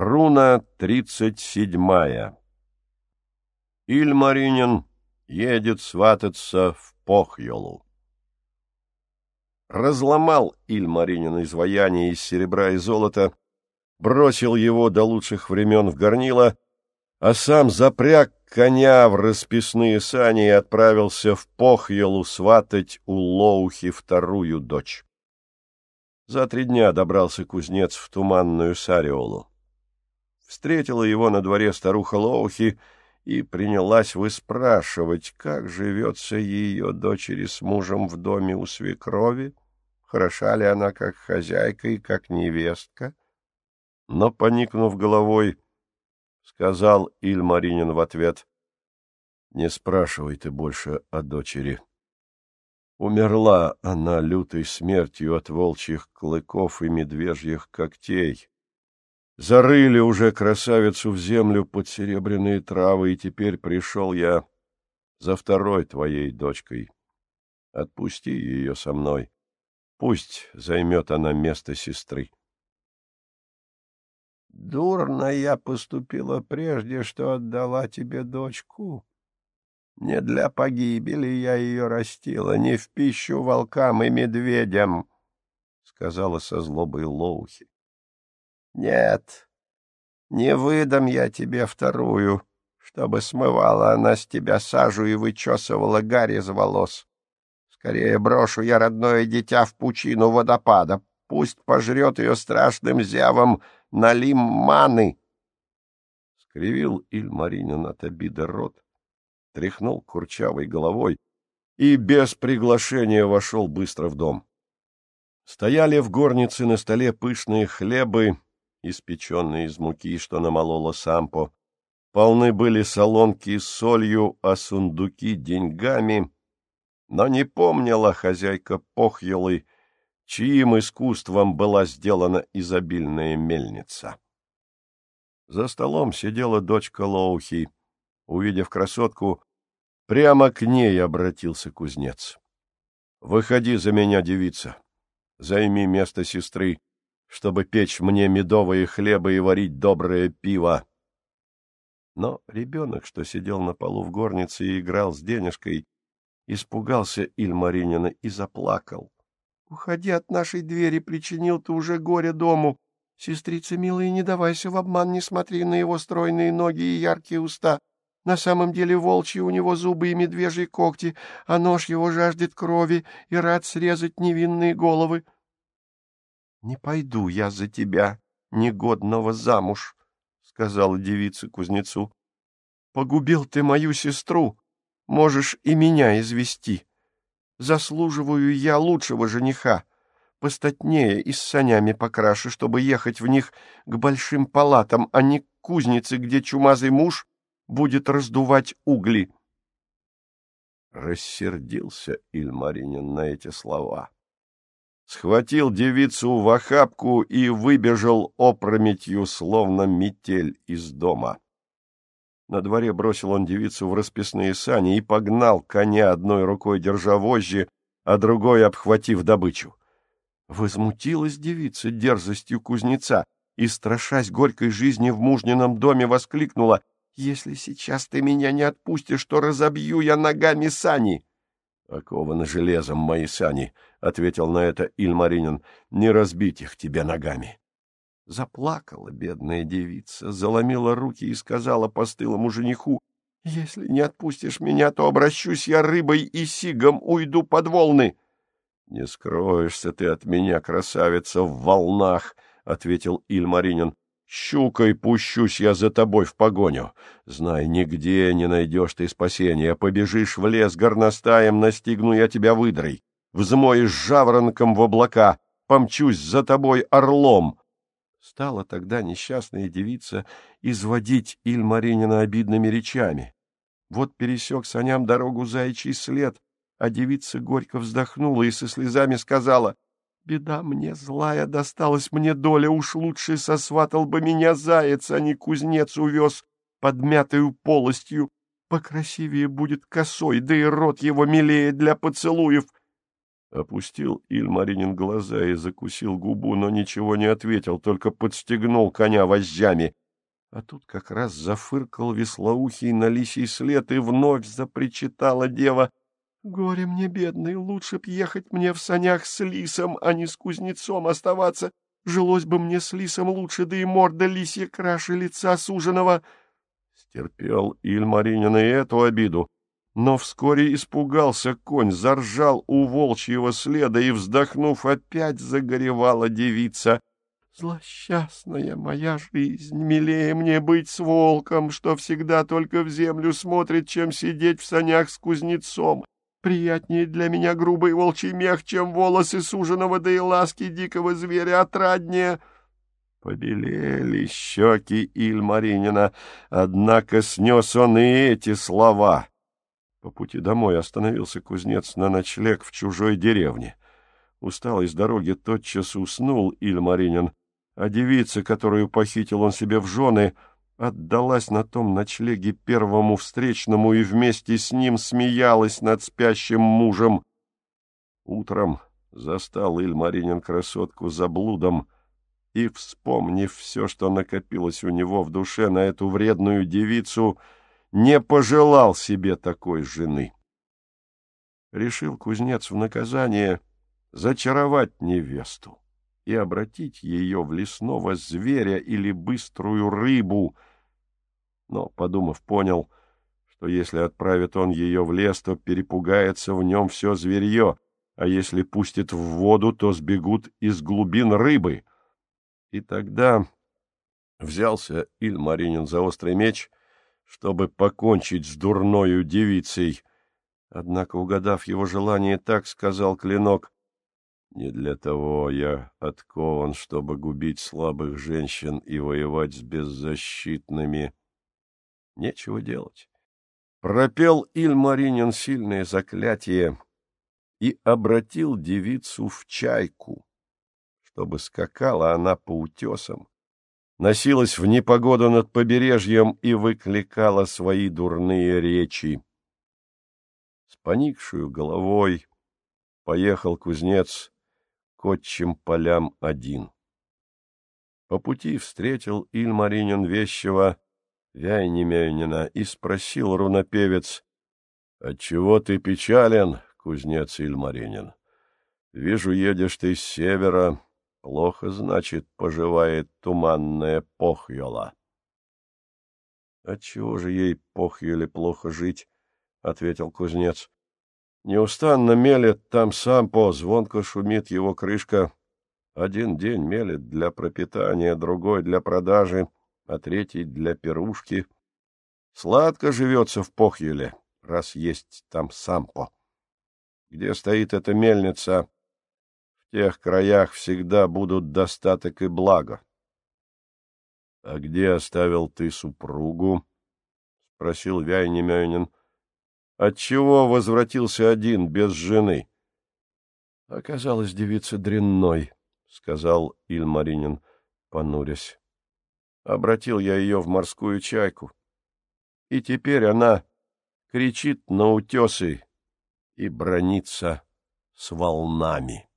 Руна тридцать седьмая. Ильмаринин едет свататься в Похьолу. Разломал Ильмаринин изваяние из серебра и золота, бросил его до лучших времен в горнило, а сам запряг коня в расписные сани и отправился в Похьелу сватать у Лоухи вторую дочь. За три дня добрался кузнец в туманную Сариолу. Встретила его на дворе старуха Лоухи и принялась выспрашивать, как живется ее дочери с мужем в доме у свекрови, хороша ли она как хозяйка и как невестка. Но, поникнув головой, сказал Ильмаринин в ответ, — Не спрашивай ты больше о дочери. Умерла она лютой смертью от волчьих клыков и медвежьих когтей. Зарыли уже красавицу в землю под серебряные травы, и теперь пришел я за второй твоей дочкой. Отпусти ее со мной. Пусть займет она место сестры. Дурно я поступила прежде, что отдала тебе дочку. Не для погибели я ее растила, не в пищу волкам и медведям, — сказала со злобой Лоухи. Нет, не выдам я тебе вторую, чтобы смывала она с тебя сажу и вычесывала гарь из волос. Скорее брошу я родное дитя в пучину водопада, пусть пожрет ее страшным зявом налим маны. Скривил Ильмаринин от обиды рот, тряхнул курчавой головой и без приглашения вошел быстро в дом. Стояли в горнице на столе пышные хлебы, испеченные из муки, что намолола сампо. Полны были солонки с солью, а сундуки — деньгами. Но не помнила хозяйка Похьелы, чьим искусством была сделана изобильная мельница. За столом сидела дочка Лоухи. Увидев красотку, прямо к ней обратился кузнец. — Выходи за меня, девица, займи место сестры, чтобы печь мне медовые хлеба и варить доброе пиво. Но ребенок, что сидел на полу в горнице и играл с денежкой, испугался Ильмаринина и заплакал. — Уходи от нашей двери, причинил ты уже горе дому. Сестрица милая, не давайся в обман, не смотри на его стройные ноги и яркие уста. На самом деле волчьи у него зубы и медвежьи когти, а нож его жаждет крови и рад срезать невинные головы. —— Не пойду я за тебя, негодного, замуж, — сказала девица кузнецу. — Погубил ты мою сестру, можешь и меня извести. Заслуживаю я лучшего жениха, постатнее и с санями покраше, чтобы ехать в них к большим палатам, а не к кузнице, где чумазый муж будет раздувать угли. Рассердился Ильмаринин на эти слова схватил девицу в охапку и выбежал опрометью, словно метель из дома. На дворе бросил он девицу в расписные сани и погнал коня одной рукой, держа вожжи, а другой обхватив добычу. Возмутилась девица дерзостью кузнеца и, страшась горькой жизни в мужнином доме, воскликнула «Если сейчас ты меня не отпустишь, то разобью я ногами сани!» «Окованы железом мои сани», — ответил на это Ильмаринин, — «не разбить их тебе ногами». Заплакала бедная девица, заломила руки и сказала постылому жениху, «Если не отпустишь меня, то обращусь я рыбой и сигом, уйду под волны». «Не скроешься ты от меня, красавица, в волнах», — ответил Ильмаринин. Щукой пущусь я за тобой в погоню. Знай, нигде не найдешь ты спасения. Побежишь в лес горностаем, настигну я тебя выдрой. Взмоешь жаворонком в облака, помчусь за тобой орлом. Стала тогда несчастная девица изводить Ильмаринина обидными речами. Вот пересек саням дорогу заячий след, а девица горько вздохнула и со слезами сказала — Беда мне злая, досталась мне доля, уж лучше сосватал бы меня заяц, а не кузнец увез подмятою полостью. Покрасивее будет косой, да и рот его милее для поцелуев. Опустил Ильмаринин глаза и закусил губу, но ничего не ответил, только подстегнул коня вожжами. А тут как раз зафыркал веслоухий на лисий след, и вновь запричитала дева. — Горе мне, бедный, лучше б ехать мне в санях с лисом, а не с кузнецом оставаться. Жилось бы мне с лисом лучше, да и морда лисья краше лица суженого. Стерпел Ильмаринин и эту обиду но вскоре испугался конь, заржал у волчьего следа и, вздохнув, опять загоревала девица. «Злосчастная моя жизнь, милее мне быть с волком, что всегда только в землю смотрит, чем сидеть в санях с кузнецом. Приятнее для меня грубый волчий мех, чем волосы суженого, да и ласки дикого зверя отраднее». Побелели щеки Ильмаринина, однако снес он и эти слова. По пути домой остановился кузнец на ночлег в чужой деревне. Усталый с дороги тотчас уснул Ильмаринин, а девица, которую похитил он себе в жены, отдалась на том ночлеге первому встречному и вместе с ним смеялась над спящим мужем. Утром застал Ильмаринин красотку за блудом и, вспомнив все, что накопилось у него в душе на эту вредную девицу, — не пожелал себе такой жены. Решил кузнец в наказание зачаровать невесту и обратить ее в лесного зверя или быструю рыбу, но, подумав, понял, что если отправит он ее в лес, то перепугается в нем все зверье, а если пустит в воду, то сбегут из глубин рыбы. И тогда взялся Ильмаринин за острый меч — чтобы покончить с дурною девицей. Однако, угадав его желание, так сказал Клинок, «Не для того я откован, чтобы губить слабых женщин и воевать с беззащитными. Нечего делать». Пропел Ильмаринин сильное заклятие и обратил девицу в чайку, чтобы скакала она по утесам носилась в непогоду над побережьем и выкликала свои дурные речи. С поникшую головой поехал кузнец к отчим полям один. По пути встретил Ильмаринин вещего Вяйнемянина и спросил рунопевец, «Отчего ты печален, кузнец Ильмаринин? Вижу, едешь ты с севера, Плохо, значит, поживает туманная похьела. — Отчего же ей похьеле плохо жить? — ответил кузнец. — Неустанно мелет там сам по, звонко шумит его крышка. Один день мелет для пропитания, другой для продажи, а третий для пирушки. Сладко живется в похьеле, раз есть там сампо. Где стоит эта мельница, в тех краях всегда будут достаток и благо. — А где оставил ты супругу? — спросил Вяйнемёнин. — Отчего возвратился один, без жены? — Оказалась девица дрянной, — сказал Ильмаринин, понурясь. Обратил я ее в морскую чайку. И теперь она кричит на утесы и бронится с волнами.